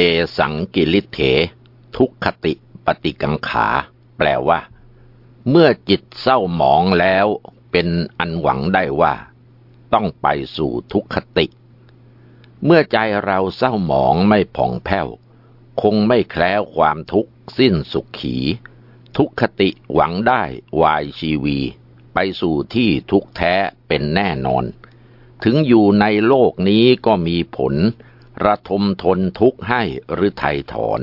เตสังกิริเถ ทุกขติปฏิกังขา แปลว่า เมื่อจิตเศร้าหมองแล้วเป็นอันหวังได้ว่า ต้องไปสู่ทุกขติ เมื่อใจเราเศร้าหมองไม่ผ่องแผ้ว คงไม่แคล้วความทุกข์สิ้นสุขขี ทุกขติหวังได้วายชีวี ไปสู่ที่ทุกแท้เป็นแน่นอน ถึงอยู่ในโลกนี้ก็มีผล ระทมทนทุกข์ให้หรือไทยถอน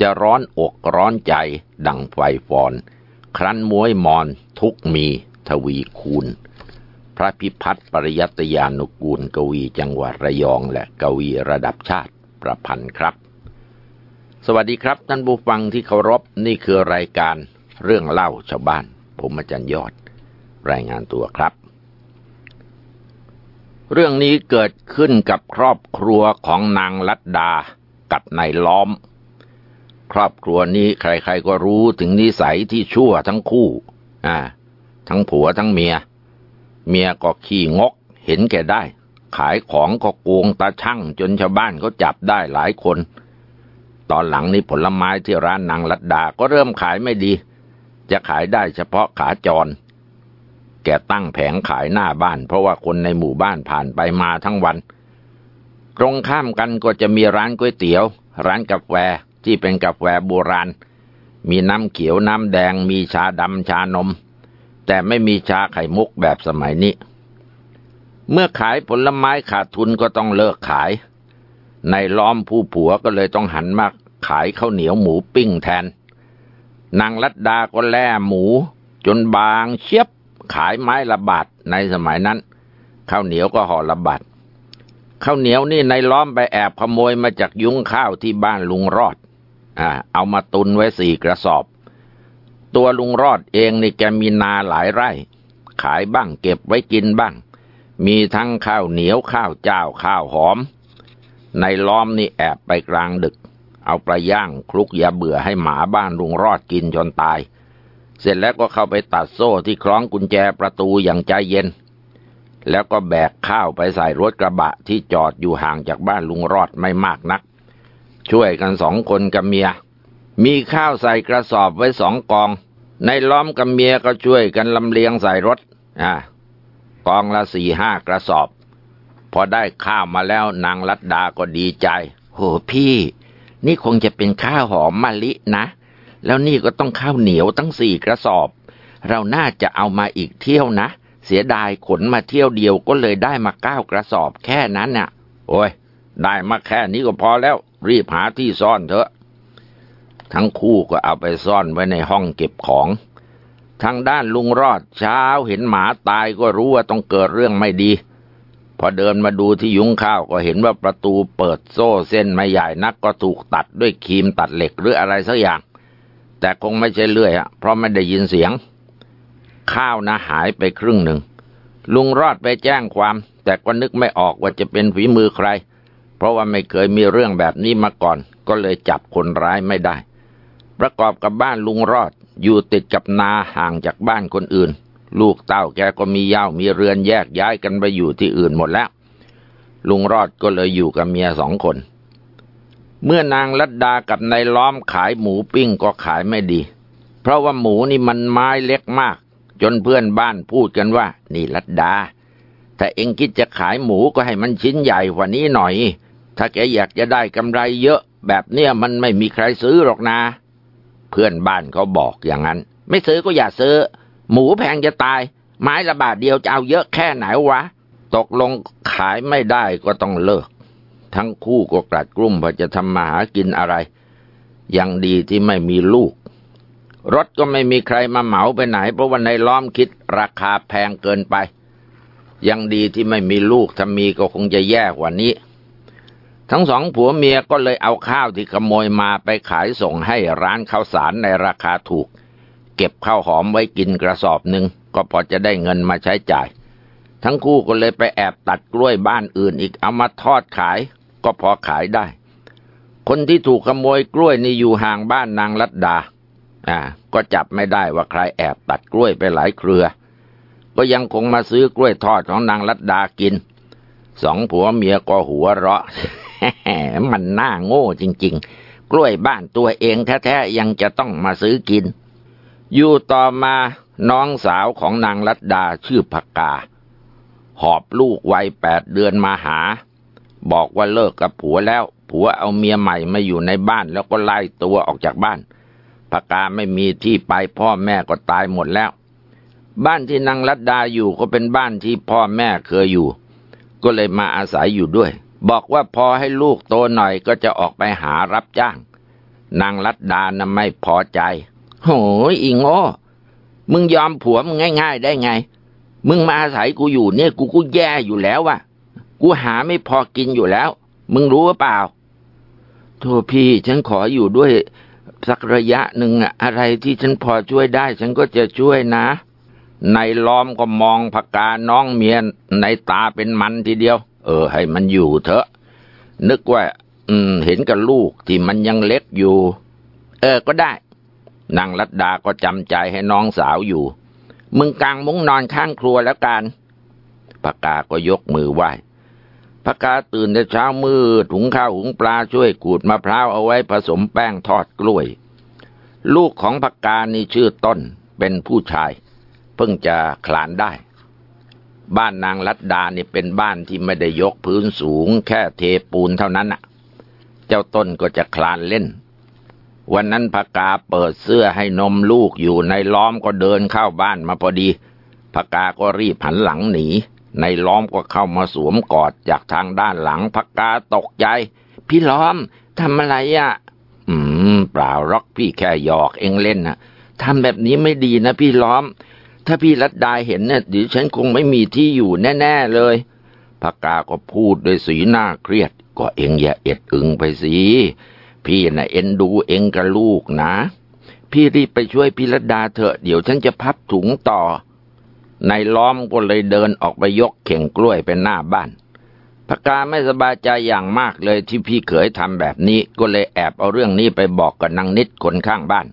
จะร้อนอกร้อนใจดังไฟฟอน ครั้นมวยมอนทุกมีทวีคูณ พระพิพัฒน์ปริยัตยานุกูลกวีจังหวัดระยองและกวีระดับชาติประพันธ์ครับ สวัสดีครับท่านผู้ฟังที่เคารพนี่คือรายการเรื่องเล่าชาวบ้าน ผมอาจารย์ยอด รายงานตัวครับ เรื่องนี้เกิดขึ้นกับครอบครัวของนางลัดดากับนายล้อม ครอบครัวนี้ใครๆก็รู้ถึงนิสัยที่ชั่วทั้งคู่ อ่า ทั้งผัวทั้งเมีย เมียก็ขี้งกเห็นแก่ได้ ขายของก็โกงตาช่างจนชาวบ้านเขาจับได้หลายคน ตอนหลังนี้ผลไม้ที่ร้านนางลัดดาก็เริ่มขายไม่ดี จะขายได้เฉพาะขาจร แกตั้งแผงขายหน้าบ้าน เพราะว่าคนในหมู่บ้านผ่านไปมาทั้งวัน ตรงข้ามกันก็จะมีร้านก๋วยเตี๋ยว ร้านกาแฟที่เป็นกาแฟโบราณ มีน้ำเขียวน้ำแดง มีชาดำชานม แต่ไม่มีชาไข่มุกแบบสมัยนี้ เมื่อขายผลไม้ขาดทุนก็ต้องเลิกขาย ในล้อมผู้ผัวก็เลยต้องหันมาขายข้าวเหนียวหมูปิ้งแทน นางรัดดาก็แล่หมูจนบางเชียบ ขายไม้ละบาทในสมัยนั้น ข้าวเหนียวก็ห่อละบาทข้าวเหนียวนี่ในล้อมไปแอบขโมยมาจากยุ้งข้าวที่บ้านลุงรอดอ่าเอามาตุนไว้สี่กระสอบ ตัวลุงรอดเองนี่แกมีนาหลายไร่ ขายบ้างเก็บไว้กินบ้าง มีทั้งข้าวเหนียวข้าวเจ้าข้าวหอม ในล้อมนี่แอบไปกลางดึก เอาปลาย่างคลุกยาเบื่อให้หมาบ้านลุงรอดกินจนตาย เสร็จแล้วก็เข้าไปตัดโซ่ที่คล้องกุญแจประตูอย่างใจเย็น แล้วก็แบกข้าวไปใส่รถกระบะที่จอดอยู่ห่างจากบ้านลุงรอดไม่มากนัก ช่วยกันสองคนกับเมีย มีข้าวใส่กระสอบไว้สองกอง ในล้อมกับเมียก็ช่วยกันลำเลียงใส่รถอ่ากองละสี่ห้ากระสอบ พอได้ข้าวมาแล้วนางรัดดาก็ดีใจ โหพี่ นี่คงจะเป็นข้าวหอมมะลินะ แล้วนี่ก็ต้องข้าวเหนียวตั้งสี่กระสอบ เราน่าจะเอามาอีกเที่ยวนะ เสียดายขนมาเที่ยวเดียวก็เลยได้มาเก้ากระสอบแค่นั้นน่ะ โอ้ย ได้มาแค่นี้ก็พอแล้ว รีบหาที่ซ่อนเถอะ ทั้งคู่ก็เอาไปซ่อนไว้ในห้องเก็บของทางด้านลุงรอดเช้าเห็นหมาตายก็รู้ว่าต้องเกิดเรื่องไม่ดี พอเดินมาดูที่ยุ้งข้าวก็เห็นว่าประตูเปิดโซ่เส้นไม่ใหญ่นักก็ถูกตัดด้วยครีมตัดเหล็กหรืออะไรสักอย่าง แต่คงไม่ใช่เลื่อยอะเพราะไม่ได้ยินเสียง ข้าวนะหายไปครึ่งหนึ่ง ลุงรอดไปแจ้งความ แต่ก็นึกไม่ออกว่าจะเป็นฝีมือใคร เพราะว่าไม่เคยมีเรื่องแบบนี้มาก่อน ก็เลยจับคนร้ายไม่ได้ ประกอบกับบ้านลุงรอดอยู่ติดกับนาห่างจากบ้านคนอื่น ลูกเต้าแกก็มีเย้ามีเรือนแยกย้ายกันไปอยู่ที่อื่นหมดแล้ว ลุงรอดก็เลยอยู่กับเมียสองคน เมื่อนางลัดดากับนายล้อมขายหมูปิ้งก็ขายไม่ดี เพราะว่าหมูนี่มันไม้เล็กมาก จนเพื่อนบ้านพูดกันว่า นี่ลัดดา ถ้าเองคิดจะขายหมูก็ให้มันชิ้นใหญ่กว่านี้หน่อย ถ้าแกอยากจะได้กำไรเยอะ แบบเนี้ยมันไม่มีใครซื้อหรอกนะ เพื่อนบ้านเขาบอกอย่างนั้น ไม่ซื้อก็อย่าซื้อ หมูแพงจะตาย ไม้ละบาทเดียวจะเอาเยอะแค่ไหนวะ ตกลงขายไม่ได้ก็ต้องเลิก ทั้งคู่ก็กลัดกลุ้มว่าจะทำมาหากินอะไร ยังดีที่ไม่มีลูก รถก็ไม่มีใครมาเหมาไปไหน เพราะว่าในล้อมคิดราคาแพงเกินไป ยังดีที่ไม่มีลูกถ้ามีก็คงจะแย่กว่านี้ ทั้งสองผัวเมียก็เลยเอาข้าวที่ขโมยมาไปขายส่งให้ร้านข้าวสารในราคาถูก เก็บข้าวหอมไว้กินกระสอบหนึ่งก็พอจะได้เงินมาใช้จ่ายทั้งคู่ก็เลยไปแอบตัดกล้วยบ้านอื่นอีกเอามาทอดขาย ก็พอขายได้ คนที่ถูกขโมยกล้วยนี่อยู่ห่างบ้านนางรัตดา อ่า ก็จับไม่ได้ว่าใครแอบตัดกล้วยไปหลายเครือ ก็ยังคงมาซื้อกล้วยทอดของนางรัตดากิน สองผัวเมียก็หัวเราะมันน่าโง่จริง ๆ กล้วยบ้านตัวเองแท้ๆยังจะต้องมาซื้อกิน อยู่ต่อมาน้องสาวของนางรัตดาชื่อผักกา หอบลูกวัยแปดเดือนมาหา บอกว่าเลิกกับผัวแล้ว ผัวเอาเมียใหม่มาอยู่ในบ้านแล้วก็ไล่ตัวออกจากบ้านผักาไม่มีที่ไปพ่อแม่ก็ตายหมดแล้ว บ้านที่นางรัตดาอยู่ก็เป็นบ้านที่พ่อแม่เคยอยู่ ก็เลยมาอาศัยอยู่ด้วย บอกว่าพอให้ลูกโตหน่อยก็จะออกไปหารับจ้าง นางรัตดานะไม่พอใจ โหยอิงโอมึงยอมผัวมึงง่าย ๆ ได้ไง มึงมาอาศัยกูอยู่เนี่ยกูกูแย่อยู่แล้ววะ กูหาไม่พอกินอยู่แล้ว มึงรู้หรือเปล่าโทษพี่ฉันขออยู่ด้วยสักระยะหนึ่งอะอะไรที่ฉันพอช่วยได้ ฉันก็จะช่วยนะในล้อมก็มองผักกาน้องเมียในตาเป็นมันทีเดียว เออ ให้มันอยู่เถอะ นึกว่า อืม เห็นกับลูกที่มันยังเล็กอยู่ เออก็ได้นางรัตดาก็จำใจให้น้องสาวอยู่ มึงกางมุ้งนอนข้างครัวแล้วกันปากาก็ยกมือไหว้ ปากาตื่นแต่เช้ามืดถุงข้าวหุงปลาช่วยขูดมะพร้าวเอาไว้ผสมแป้งทอดกล้วย ลูกของปากานี่ชื่อต้นเป็นผู้ชาย เพิ่งจะคลานได้ บ้านนางรัตดานี่เป็นบ้านที่ไม่ได้ยกพื้นสูง แค่เทปูนเท่านั้นน่ะ เจ้าต้นก็จะคลานเล่น วันนั้นพกาเปิดเสื้อให้นมลูกอยู่ในล้อมก็เดินเข้าบ้านมาพอดีพกาก็รีบหันหลังหนี ในล้อมก็เข้ามาสวมกอดจากทางด้านหลังพกาตกใจ พี่ล้อมทำอะไรอะ่ะ อืม เปล่าร็อกพี่แค่หยอกเองเล่นนะทำแบบนี้ไม่ดีนะพี่ล้อม ถ้าพี่รัดดาเห็นเนี่ยดิฉันคงไม่มีที่อยู่แน่ ๆเลยพกาก็พูดด้วยสีหน้าเครียด ก็เองอย่าเอ็ดอึงไปสิพี่นะ่ะเอ็นดูเองกับลูกนะ พี่รีบไปช่วยพี่รัดดาเถอะเดี๋ยวฉันจะพับถุงต่อ ในล้อมก็เลยเดินออกไปยกเข่งกล้วยเป็นหน้าบ้านพกาไม่สบายใจอย่างมากเลยที่พี่เขยทำแบบนี้ก็เลยแอบเอาเรื่องนี้ไปบอกกับนางนิดคนข้างบ้าน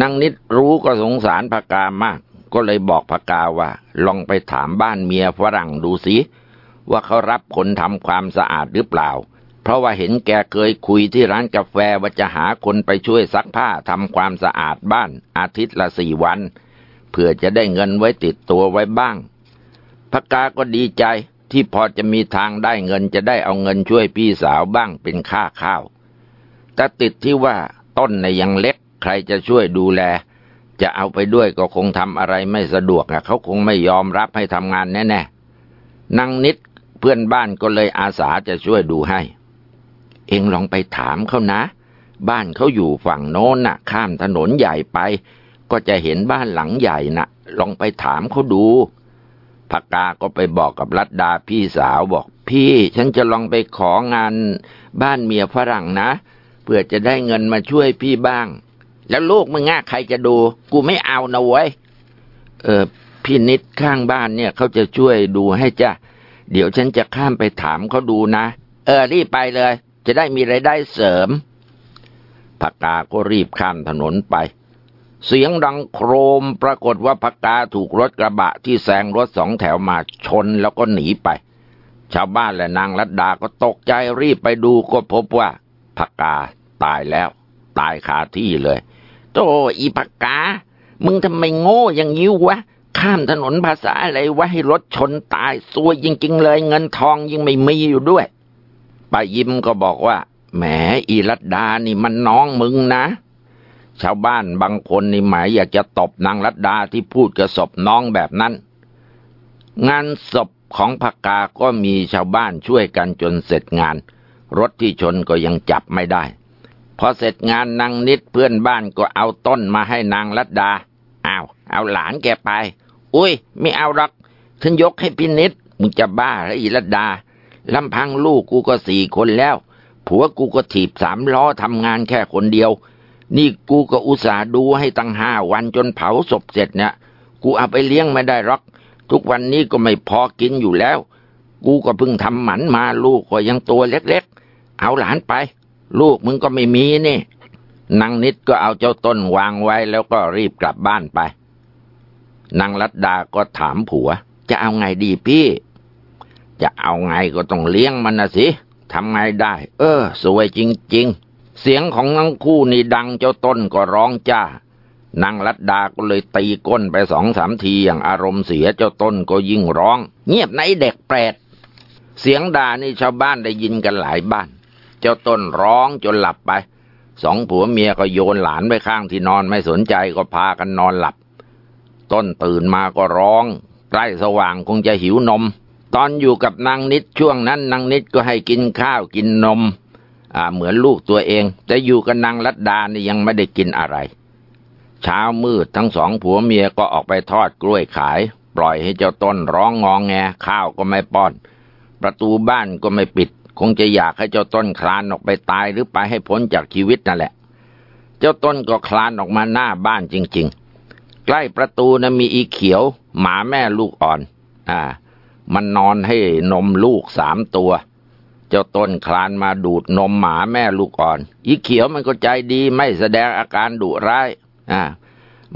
นางนิดรู้ก็สงสารพกามาก ก็เลยบอกพกาว่า ลองไปถามบ้านเมียฝรั่งดูสิว่าเขารับคนทำความสะอาดหรือเปล่า เพราะว่าเห็นแกเคยคุยที่ร้านกาแฟว่าจะหาคนไปช่วยซักผ้าทำความสะอาดบ้านอาทิตย์ละสี่วัน เพื่อจะได้เงินไว้ติดตัวไว้บ้างพกาก็ดีใจที่พอจะมีทางได้เงินจะได้เอาเงินช่วยพี่สาวบ้างเป็นค่าข้าว แต่ติดที่ว่าต้นในยังเล็กใครจะช่วยดูแล จะเอาไปด้วยก็คงทำอะไรไม่สะดวกอะเขาคงไม่ยอมรับให้ทำงานแน่ๆนางนิดเพื่อนบ้านก็เลยอาสาจะช่วยดูให้ เองลองไปถามเขานะ บ้านเขาอยู่ฝั่งโน้นน่ะ ข้ามถนนใหญ่ไป ก็จะเห็นบ้านหลังใหญ่น่ะ ลองไปถามเขาดูพักกาก็ไปบอกกับรัตดาพี่สาวบอก พี่ฉันจะลองไปของานบ้านเมียฝรั่งนะเพื่อจะได้เงินมาช่วยพี่บ้าง แล้วลูกมึงง่าใครจะดู กูไม่เอานะเว้ยเออพี่นิดข้างบ้านเนี่ยเขาจะช่วยดูให้จ้ะเดี๋ยวฉันจะข้ามไปถามเขาดูนะ เออรีบไปเลย จะได้มีไรายได้เสริมผักกาก็รีบข้ามถนนไป เสียงดังโครมปรากฏว่าผักกาถูกรถกระบะที่แซงรถสองแถวมาชนแล้วก็หนีไป ชาวบ้านและนางรัดดาก็ตกใจรีบไปดูก็พบว่าผักกาตายแล้ว ตายคาที่เลยโตอีผักกา มึงทำไมโง่อย่างนี้วะ ข้ามถนนภาษาอะไรวะให้รถชนตายซวยจริง ๆ เลย เงินทองยังไม่มีอยู่ด้วยป้ายิ้มก็บอกว่าแหมอีรัตดานี่มันน้องมึงนะ ชาวบ้านบางคนนี่หมายอยากจะตบนางรัตดาที่พูดกับศพน้องแบบนั้น งานศพของพักกาก็มีชาวบ้านช่วยกันจนเสร็จงาน รถที่ชนก็ยังจับไม่ได้ พอเสร็จงานนางนิดเพื่อนบ้านก็เอาต้นมาให้นางรัตดาอ้าวเอาหลานแกไป อุ้ย ไม่เอาหรอกฉันยกให้พินิดมึงจะบ้าหรืออีรัตดาลำพังลูกกูก็สี่คนแล้ว ผัวกูก็ถีบสามล้อทำงานแค่คนเดียว นี่กูก็อุตส่าห์ดูให้ตั้งห้าวันจนเผาศพเสร็จเนี่ย กูเอาไปเลี้ยงไม่ได้หรอก ทุกวันนี้ก็ไม่พอกินอยู่แล้ว กูก็เพิ่งทำหมันมาลูกก็ยังตัวเล็กๆ เอาหลานไป ลูกมึงก็ไม่มีนี่นางนิดก็เอาเจ้าต้นวางไว้แล้วก็รีบกลับบ้านไป นางรัตดาก็ถามผัว จะเอาไงดีพี่ จะเอาไงก็ต้องเลี้ยงมันนะสิทำไงได้ เออ สวยจริง ๆ เสียงของทั้งคู่นี่ดังเจ้าต้นก็ร้องจ้านางรัดดาก็เลยตีก้นไปสองสามทีอย่างอารมณ์เสียเจ้าต้นก็ยิ่งร้อง เงียบไหนเด็กแปรดเสียงด่านี่ชาวบ้านได้ยินกันหลายบ้าน เจ้าต้นร้องจนหลับไปสองผัวเมียก็โยนหลานไปข้างที่นอนไม่สนใจก็พากันนอนหลับ ต้นตื่นมาก็ร้องใกล้สว่างคงจะหิวนม ตอนอยู่กับนางนิดช่วงนั้นนางนิดก็ให้กินข้าวกินนม เหมือนลูกตัวเอง แต่อยู่กับนางรัดดานี่ยังไม่ได้กินอะไร เช้ามืดทั้งสองผัวเมียก็ออกไปทอดกล้วยขาย ปล่อยให้เจ้าต้นร้องงองแงข้าวก็ไม่ป้อน ประตูบ้านก็ไม่ปิด คงจะอยากให้เจ้าต้นคลานออกไปตายหรือไปให้พ้นจากชีวิตนั่นแหละ เจ้าต้นก็คลานออกมาหน้าบ้านจริง ๆ ใกล้ประตูนะมีอีเขียว หมาแม่ลูกอ่อน อ่า มันนอนให้นมลูกสามตัว เจ้าต้นคลานมาดูดนมหมาแม่ลูกอ่อน อีเขียวมันก็ใจดีไม่แสดงอาการดุร้ายอ่า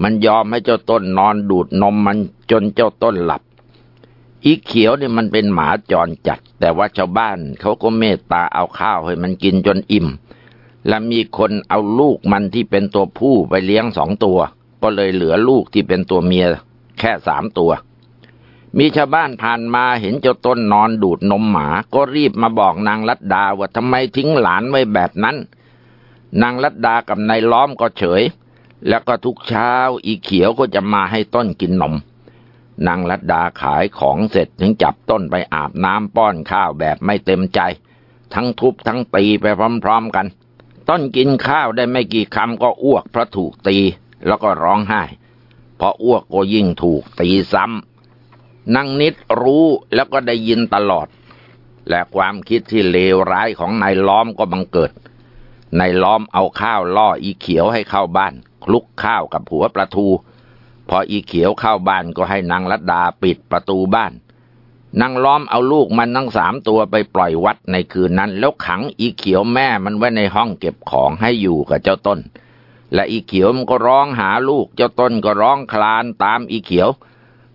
มันยอมให้เจ้าต้นนอนดูดนมมันจนเจ้าต้นหลับ อีเขียวเนี่ยมันเป็นหมาจรจัด แต่ว่าชาวบ้านเขาก็เมตตาเอาข้าวให้มันกินจนอิ่ม และมีคนเอาลูกมันที่เป็นตัวผู้ไปเลี้ยงสองตัว ก็เลยเหลือลูกที่เป็นตัวเมีย แค่สามตัว มีชาวบ้านผ่านมาเห็นเจ้าต้นนอนดูดนมหมา ก็รีบมาบอกนางรัดดาว่าทำไมทิ้งหลานไว้แบบนั้น นางรัดดากับนายล้อมก็เฉย แล้วก็ทุกเช้าอีเขียวก็จะมาให้ต้นกินนม นางรัดดาขายของเสร็จถึงจับต้นไปอาบน้ำป้อนข้าวแบบไม่เต็มใจ ทั้งทุบทั้งตีไปพร้อมๆกัน ต้นกินข้าวได้ไม่กี่คำก็อ้วกเพราะถูกตี แล้วก็ร้องไห้พออ้วกก็ยิ่งถูกตีซ้ำ นางนิดรู้แล้วก็ได้ยินตลอด และความคิดที่เลวร้ายของนายล้อมก็บังเกิดนายล้อมเอาข้าวล่ออีเขียวให้เข้าบ้าน คลุกข้าวกับหัวประตูพออีเขียวเข้าบ้านก็ให้นางรัดดาปิดประตูบ้านนางล้อมเอาลูกมันทั้งสามตัวไปปล่อยวัดในคืนนั้น แล้วขังอีเขียวแม่มันไว้ในห้องเก็บของให้อยู่กับเจ้าต้น และอีเขียวมันก็ร้องหาลูกเจ้าต้นก็ร้องคลานตามอีเขียว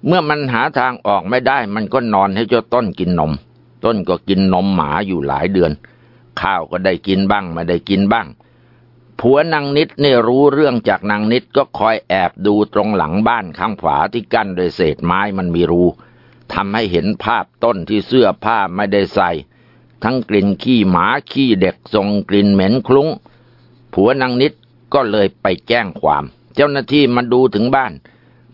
เมื่อมันหาทางออกไม่ได้มันก็นอนให้เจ้าต้นกินนม ต้นก็กินนมหมาอยู่หลายเดือน ข้าวก็ได้กินบ้างไม่ได้กินบ้าง ผัวนางนิดเนี่ยรู้เรื่องจากนางนิดก็คอยแอบดูตรงหลังบ้านข้างขวาที่กั้นโดยเศษไม้มันมีรูทำให้เห็นภาพต้นที่เสื้อผ้าไม่ได้ใส่ ทั้งกลิ่นขี้หมาขี้เด็กทรงกลิ่นเหม็นคลุ้ง ผัวนางนิดก็เลยไปแจ้งความ เจ้าหน้าที่มาดูถึงบ้าน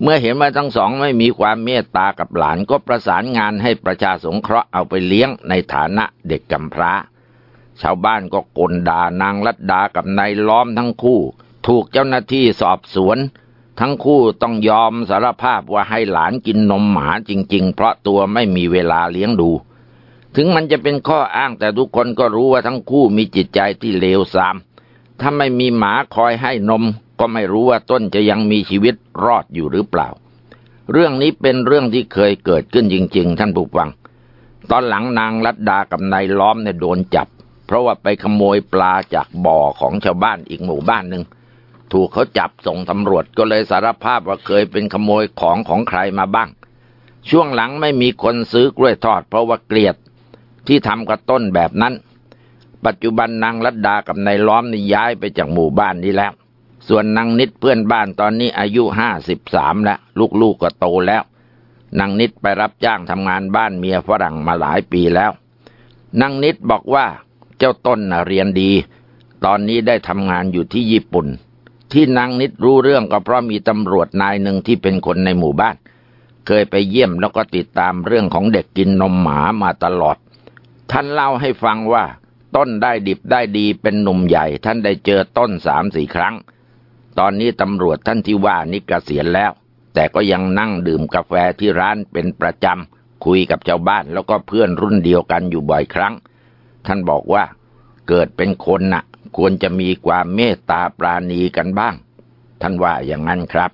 เมื่อเห็นว่าทั้งสองไม่มีความเมตตากับหลานก็ประสานงานให้ประชาสงเคราะห์เอาไปเลี้ยงในฐานะเด็กกำพร้า ชาวบ้านก็กลด่านางรัดดากับนายล้อมทั้งคู่ ถูกเจ้าหน้าที่สอบสวน ทั้งคู่ต้องยอมสารภาพว่าให้หลานกินนมหมาจริง ๆ เพราะตัวไม่มีเวลาเลี้ยงดู ถึงมันจะเป็นข้ออ้างแต่ทุกคนก็รู้ว่าทั้งคู่มีจิตใจที่เลวทราม ถ้าไม่มีหมาคอยให้นม ก็ไม่รู้ว่าต้นจะยังมีชีวิตรอดอยู่หรือเปล่า เรื่องนี้เป็นเรื่องที่เคยเกิดขึ้นจริง ๆ ท่านผู้ฟัง ตอนหลังนางรัดดากับนายล้อมเนี่ยโดนจับ เพราะว่าไปขโมยปลาจากบ่อของชาวบ้านอีกหมู่บ้านหนึ่งถูกเขาจับส่งตำรวจก็เลยสารภาพว่าเคยเป็นขโมยของของใครมาบ้าง ช่วงหลังไม่มีคนซื้อกล้วยทอดเพราะว่าเกลียดที่ทำกับต้นแบบนั้น ปัจจุบันนางรัดดากับนายล้อมนี่ย้ายไปจากหมู่บ้านนี้แล้ว ส่วนนางนิดเพื่อนบ้านตอนนี้อายุห้าสิบสามแล้ว ลูกๆก็โตแล้วนางนิดไปรับจ้างทำงานบ้านเมียฝรั่งมาหลายปีแล้วนางนิดบอกว่าเจ้าต้นน่ะเรียนดี ตอนนี้ได้ทำงานอยู่ที่ญี่ปุ่น ที่นางนิดรู้เรื่องก็เพราะมีตำรวจนายหนึ่งที่เป็นคนในหมู่บ้าน เคยไปเยี่ยมแล้วก็ติดตามเรื่องของเด็กกินนมหมามาตลอด ท่านเล่าให้ฟังว่า ต้นได้ดิบได้ดีเป็นหนุ่มใหญ่ ท่านได้เจอต้นสามสี่ครั้ง ตอนนี้ตำรวจท่านที่ว่านี่เกษียณแล้ว แต่ก็ยังนั่งดื่มกาแฟที่ร้านเป็นประจำคุยกับชาวบ้านแล้วก็เพื่อนรุ่นเดียวกันอยู่บ่อยครั้ง ท่านบอกว่าเกิดเป็นคนน่ะ ควรจะมีความเมตตาปราณีกันบ้าง ท่านว่าอย่างนั้นครับ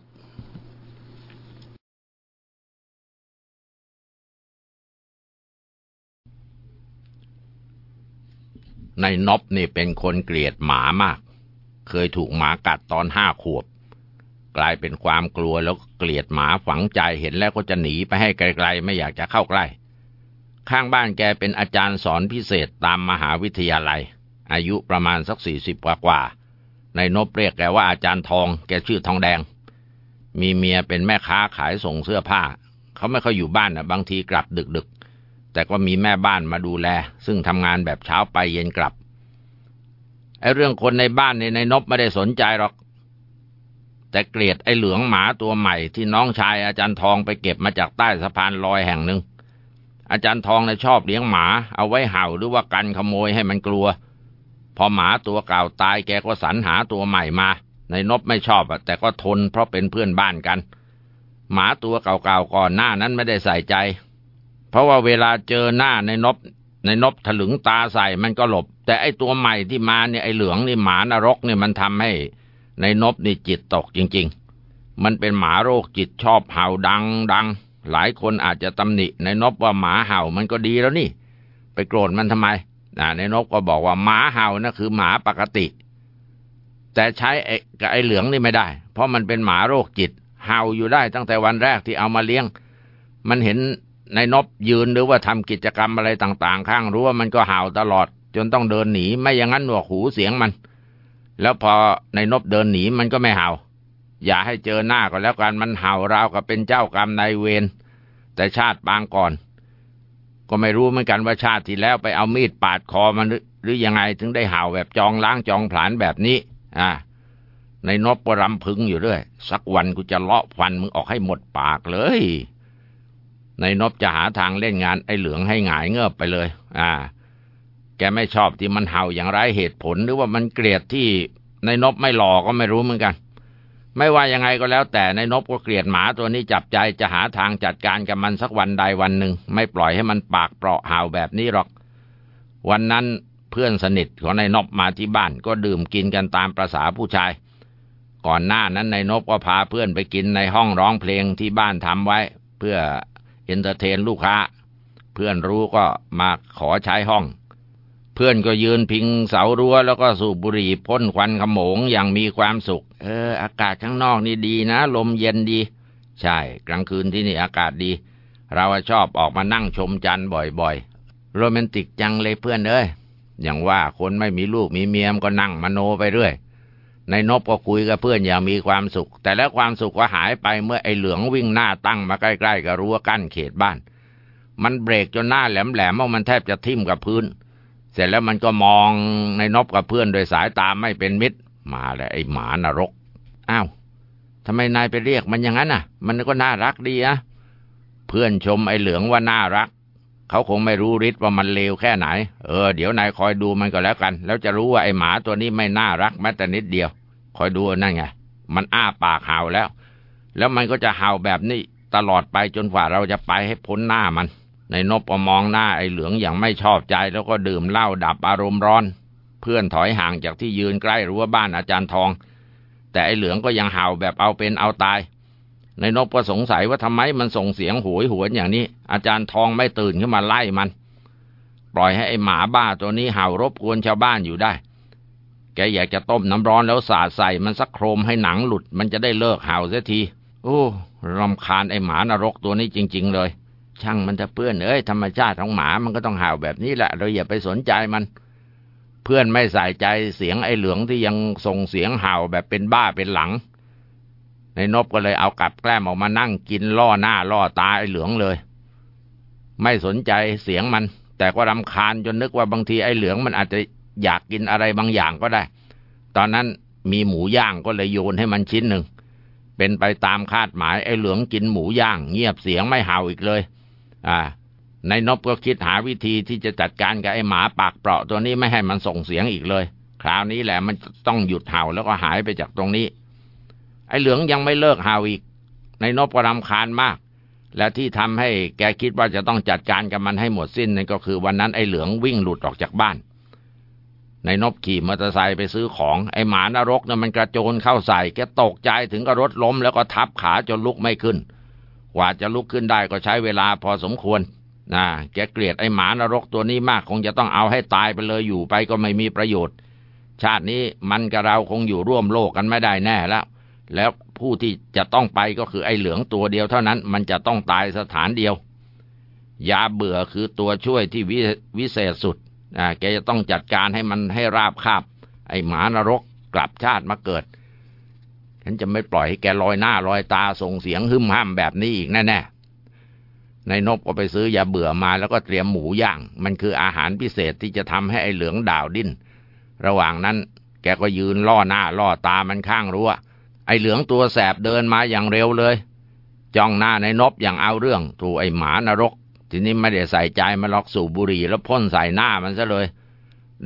ในนบนี่เป็นคนเกลียดหมามาก เคยถูกหมากัดตอนห้าขวบ กลายเป็นความกลัวแล้วเกลียดหมาฝังใจเห็นแล้วก็จะหนีไปให้ไกลๆ ไม่อยากจะเข้าใกล้ ข้างบ้านแกเป็นอาจารย์สอนพิเศษตามมหาวิทยาลัย อายุประมาณสักสี่สิบกว่ากว่า ในนบเรียกแกว่าอาจารย์ทอง แกชื่อทองแดง มีเมียเป็นแม่ค้าขายส่งเสื้อผ้า เขาไม่ค่อยอยู่บ้านนะบางทีกลับดึกๆ แต่ก็มีแม่บ้านมาดูแล ซึ่งทำงานแบบเช้าไปเย็นกลับไอ้เรื่องคนในบ้านในในนบไม่ได้สนใจหรอก แต่เกลียดไอ้เหลืองหมาตัวใหม่ที่น้องชายอาจารย์ทองไปเก็บมาจากใต้สะพานลอยแห่งหนึ่งอาจารย์ทองนะชอบเลี้ยงหมา เอาไว้เห่าหรือว่ากันขโมยให้มันกลัว พอหมาตัวเก่าตายแกก็สรรหาตัวใหม่มา ในนบไม่ชอบแต่ก็ทนเพราะเป็นเพื่อนบ้านกัน หมาตัวเก่าๆก่อนหน้านั้นไม่ได้ใส่ใจ เพราะว่าเวลาเจอหน้าในนบในนบถลึงตาใส่มันก็หลบ แต่ไอตัวใหม่ที่มาเนี่ยไอเหลืองนี่หมานรกเนี่ยมันทำให้ในนบนี่จิตตกจริง ๆ มันเป็นหมาโรคจิตชอบเห่าดังดังหลายคนอาจจะตำหนิในนบว่าหมาเห่ามันก็ดีแล้วนี่ ไปโกรธมันทำไมนะในนกก็บอกว่าหมาเห่านะคือหมาปกติ แต่ใช้ไอ้กับไอ้เหลืองนี่ไม่ได้ เพราะมันเป็นหมาโรคจิต เห่าอยู่ได้ตั้งแต่วันแรกที่เอามาเลี้ยง มันเห็น ในนบยืนหรือว่าทำกิจกรรมอะไรต่างๆ ข้างรั้วมันก็เห่าตลอด จนต้องเดินหนีไม่อย่างนั้นหนวกหูเสียงมัน แล้วพอในนบเดินหนีมันก็ไม่เห่า อย่าให้เจอหน้าก็แล้วกันมันเห่าราวกับเป็นเจ้ากรรมนายเวรแต่ชาติปางก่อน ก็ไม่รู้เหมือนกันว่าชาติที่แล้วไปเอามีดปาดคอมันหรือยังไงถึงได้เห่าแบบจองล้างจองผลานแบบนี้ อ่าในนบปรำพึงอยู่ด้วยสักวันกูจะเลาะฟันมึงออกให้หมดปากเลย ในนบจะหาทางเล่นงานไอ้เหลืองให้หงายเงือบไปเลย อ่า แกไม่ชอบที่มันเห่าอย่างไรเหตุผลหรือว่ามันเกลียดที่ในนบไม่หลอก็ไม่รู้เหมือนกัน ไม่ว่ายังไงก็แล้ว แต่ในนบก็เกลียดหมาตัวนี้จับใจจะหาทางจัดการกับมันสักวันใดวันหนึ่ง ไม่ปล่อยให้มันปากเปราะเห่าแบบนี้หรอก วันนั้นเพื่อนสนิทของนายนบมาที่บ้านก็ดื่มกินกันตามประสาผู้ชาย ก่อนหน้านั้นนายนบก็พาเพื่อนไปกินในห้องร้องเพลงที่บ้านทำไว้ เพื่อ entertain ลูกค้า เพื่อนรู้ก็มาขอใช้ห้อง เพื่อนก็ยืนพิงเสารั้วแล้วก็สูบบุหรี่พ่นควันขโมงอย่างมีความสุข เออ อากาศข้างนอกนี่ดีนะ ลมเย็นดี ใช่ กลางคืนที่นี่อากาศดี เราชอบออกมานั่งชมจันทร์บ่อยๆ โรแมนติกจังเลยเพื่อนเอ้ยอย่างว่าคนไม่มีลูกมีเมียมก็นั่งมโนไปเรื่อย ในนบก็คุยกับเพื่อนอย่างมีความสุข แต่แล้วความสุขก็หายไปเมื่อไอ้เหลืองวิ่งหน้าตั้งมาใกล้ๆกับรั้วกั้นเขตบ้าน มันเบรกจนหน้าแหลมๆว่ามันแทบจะทิ่มกับพื้น เสร็จแล้วมันก็มองในนบกับเพื่อนโดยสายตาไม่เป็นมิตร มาแล้วไอ้หมานรกอ้าวทำไมนายไปเรียกมันอย่างนั้นน่ะ มันก็น่ารักดีอะเพื่อนชมไอ้เหลืองว่าน่ารัก เขาคงไม่รู้ฤทธิ์ว่ามันเลวแค่ไหน เออ เดี๋ยวนายคอยดูมันก็แล้วกัน แล้วจะรู้ว่าไอ้หมาตัวนี้ไม่น่ารักแม้แต่นิดเดียว คอยดูนั่นไง มันอ้าปากเห่าแล้ว แล้วมันก็จะเห่าแบบนี้ตลอดไปจนกว่าเราจะไปให้พ้นหน้ามัน ในนบก็มองหน้าไอ้เหลืองอย่างไม่ชอบใจ แล้วก็ดื่มเหล้าดับอารมณ์ร้อน เพื่อนถอยห่างจากที่ยืนใกล้รั้วบ้านอาจารย์ทอง แต่ไอ้เหลืองก็ยังเห่าแบบเอาเป็นเอาตาย ในนบก็สงสัยว่าทำไมมันส่งเสียงหวยหวนอย่างนี้ อาจารย์ทองไม่ตื่นขึ้นมาไล่มัน ปล่อยให้ไอ้หมาบ้าตัวนี้เห่ารบกวนชาวบ้านอยู่ได้ แกอยากจะต้มน้ำร้อนแล้วสาดใส่มันสักโครมให้หนังหลุดมันจะได้เลิกเห่าเสียที โอ้รำคาญไอ้หมานรกตัวนี้จริง ๆ เลย ช่างมันจะเพื่อนเอ้ยธรรมชาติของหมามันก็ต้องเห่าแบบนี้แหละ เราอย่าไปสนใจมันเพื่อนไม่ใส่ใจเสียงไอ้เหลืองที่ยังส่งเสียงเห่าแบบเป็นบ้าเป็นหลัง ในนบก็เลยเอากลับแกล้มออกมานั่งกินล่อหน้าล่อตาไอ้เหลืองเลย ไม่สนใจเสียงมัน แต่ก็รำคาญจนนึกว่าบางทีไอ้เหลืองมันอาจจะอยากกินอะไรบางอย่างก็ได้ ตอนนั้นมีหมูย่างก็เลยโยนให้มันชิ้นหนึ่ง เป็นไปตามคาดหมายไอ้เหลืองกินหมูย่าง เงียบเสียงไม่เห่าอีกเลย อ่าในนบก็คิดหาวิธีที่จะจัดการกับไอ้หมาปากเปราะตัวนี้ไม่ให้มันส่งเสียงอีกเลย คราวนี้แหละมันต้องหยุดเห่าแล้วก็หายไปจากตรงนี้ ไอ้เหลืองยังไม่เลิกเห่าอีก ในนบก็รำคาญมาก และที่ทำให้แกคิดว่าจะต้องจัดการกับมันให้หมดสิ้นนั่นก็คือวันนั้นไอ้เหลืองวิ่งหลุดออกจากบ้าน ในนบขี่มอเตอร์ไซค์ไปซื้อของ ไอ้หมานรกนะ่ะมันกระโจนเข้าใส่ แกตกใจถึงกับรถล้ม แล้วก็ทับขาจนลุกไม่ขึ้น กว่าจะลุกขึ้นได้ก็ใช้เวลาพอสมควรนะแกเกลียดไอ้หมานรกตัวนี้มาก คงจะต้องเอาให้ตายไปเลยอยู่ไปก็ไม่มีประโยชน์ ชาตินี้มันกับเราคงอยู่ร่วมโลกกันไม่ได้แน่แล้ว แล้วผู้ที่จะต้องไปก็คือไอ้เหลืองตัวเดียวเท่านั้น มันจะต้องตายสถานเดียว ยาเบื่อคือตัวช่วยที่วิวเศษสุดอ่าแกจะต้องจัดการให้มันให้ราบคาบ ไอ้หมานรกกลับชาติมาเกิด ฉันจะไม่ปล่อยให้แกลอยหน้าลอยตาส่งเสียงหึมห้ามแบบนี้อีกแน่ๆในนบก็ไปซื้อยาเบื่อมาแล้วก็เตรียมหมูย่าง มันคืออาหารพิเศษที่จะทำให้ไอ้เหลืองดาวดิ้น ระหว่างนั้น แกก็ยืนล่อหน้าล่อตามันข้างรั้ว ไอ้เหลืองตัวแสบเดินมาอย่างเร็วเลย จ้องหน้าในนบอย่างเอาเรื่องถูกไอ้หมานรก ทีนี้ไม่ได้ใส่ใจมาล็อกสูบบุหรี่แล้วพ่นใส่หน้ามันซะเลย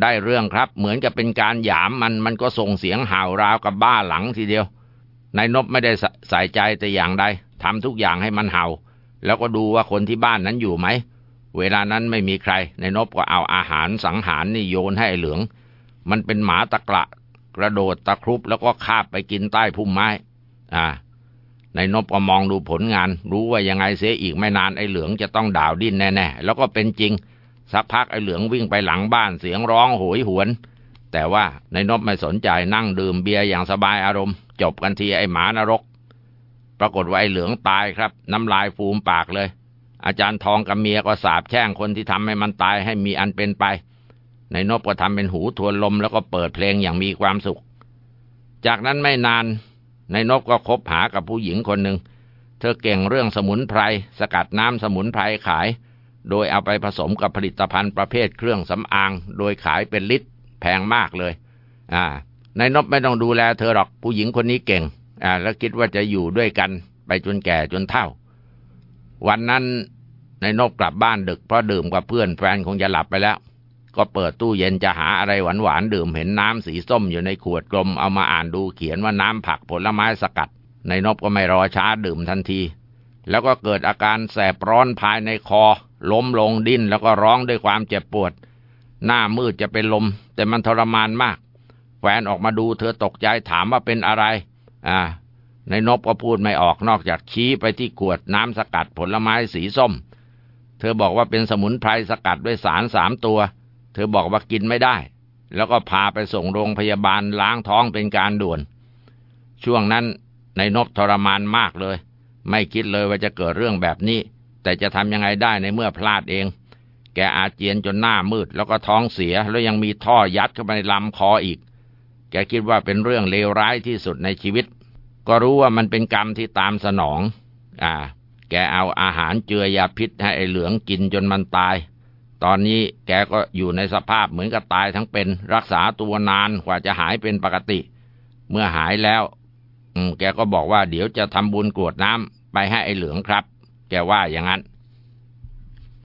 ได้เรื่องครับเหมือนกับเป็นการหยามมันมันก็ส่งเสียงห่าวราวกับบ้าหลังทีเดียวนายนบไม่ได้ใส่ใจแต่อย่างใดทำทุกอย่างให้มันเห่า แล้วก็ดูว่าคนที่บ้านนั้นอยู่ไหม เวลานั้นไม่มีใครนายนบก็เอาอาหารสังหารนี่โยนให้เหลือง มันเป็นหมาตะกระ กระโดดตะครุบแล้วก็คาบไปกินใต้พุ่มไม้ อ่านายนบก็มองดูผลงาน รู้ว่ายังไงเสียอีกไม่นานไอ้เหลืองจะต้องด่าวดิ้นแน่ๆ แล้วก็เป็นจริง สักพักไอ้เหลืองวิ่งไปหลังบ้านเสียงร้องโหยหวน แต่ว่านายนบไม่สนใจนั่งดื่มเบียร์อย่างสบายอารมณ์ จบกันทีไอ้หมานรก ปรากฏว่าไอ้เหลืองตายครับ น้ำลายฟูมปากเลย อาจารย์ทองกับเมียก็สาบแช่งคนที่ทำให้มันตายให้มีอันเป็นไป นายนบก็ทำเป็นหูทวนลมแล้วก็เปิดเพลงอย่างมีความสุข จากนั้นไม่นานนายนบก็คบหากับผู้หญิงคนหนึ่ง เธอเก่งเรื่องสมุนไพร สกัดน้ำสมุนไพรขาย โดยเอาไปผสมกับผลิตภัณฑ์ประเภทเครื่องสำอาง โดยขายเป็นลิตรแพงมากเลย อ่านายนบไม่ต้องดูแลเธอหรอกผู้หญิงคนนี้เก่ง อ่า แล้วคิดว่าจะอยู่ด้วยกัน ไปจนแก่จนเฒ่า วันนั้นนายนบกลับบ้านดึกเพราะดื่มกับเพื่อนแฟนคงจะหลับไปแล้ว ก็เปิดตู้เย็นจะหาอะไรหวานหวานดื่มเห็นน้ำสีส้มอยู่ในขวดกลมเอามาอ่านดูเขียนว่าน้ำผักผลไม้สกัด ในนบก็ไม่รอช้าดื่มทันที แล้วก็เกิดอาการแสบร้อนภายในคอ ล้มลงดิ้นแล้วก็ร้องด้วยความเจ็บปวด หน้ามืดจะเป็นลม แต่มันทรมานมาก แฟนออกมาดูเธอตกใจถามว่าเป็นอะไร อ่า ในนบก็พูดไม่ออกนอกจากชี้ไปที่ขวดน้ำสกัดผลไม้สีส้ม เธอบอกว่าเป็นสมุนไพรสกัดด้วยสารสามตัว เธอบอกว่ากินไม่ได้ แล้วก็พาไปส่งโรงพยาบาลล้างท้องเป็นการด่วน ช่วงนั้นในนบทรมานมากเลย ไม่คิดเลยว่าจะเกิดเรื่องแบบนี้ แต่จะทำยังไงได้ในเมื่อพลาดเอง แกอาเจียนจนหน้ามืด แล้วก็ท้องเสียแล้วยังมีท่อยัดเข้าไปในลำคออีก แกคิดว่าเป็นเรื่องเลวร้ายที่สุดในชีวิต ก็รู้ว่ามันเป็นกรรมที่ตามสนอง อ่า แกเอาอาหารเจือยาพิษให้ไอ้เหลืองกินจนมันตาย ตอนนี้แกก็อยู่ในสภาพเหมือนกับตายทั้งเป็น รักษาตัวนานกว่าจะหายเป็นปกติ เมื่อหายแล้วแกก็บอกว่าเดี๋ยวจะทำบุญกรวดน้ำไปให้ไอ้เหลืองครับ แกว่าอย่างนั้น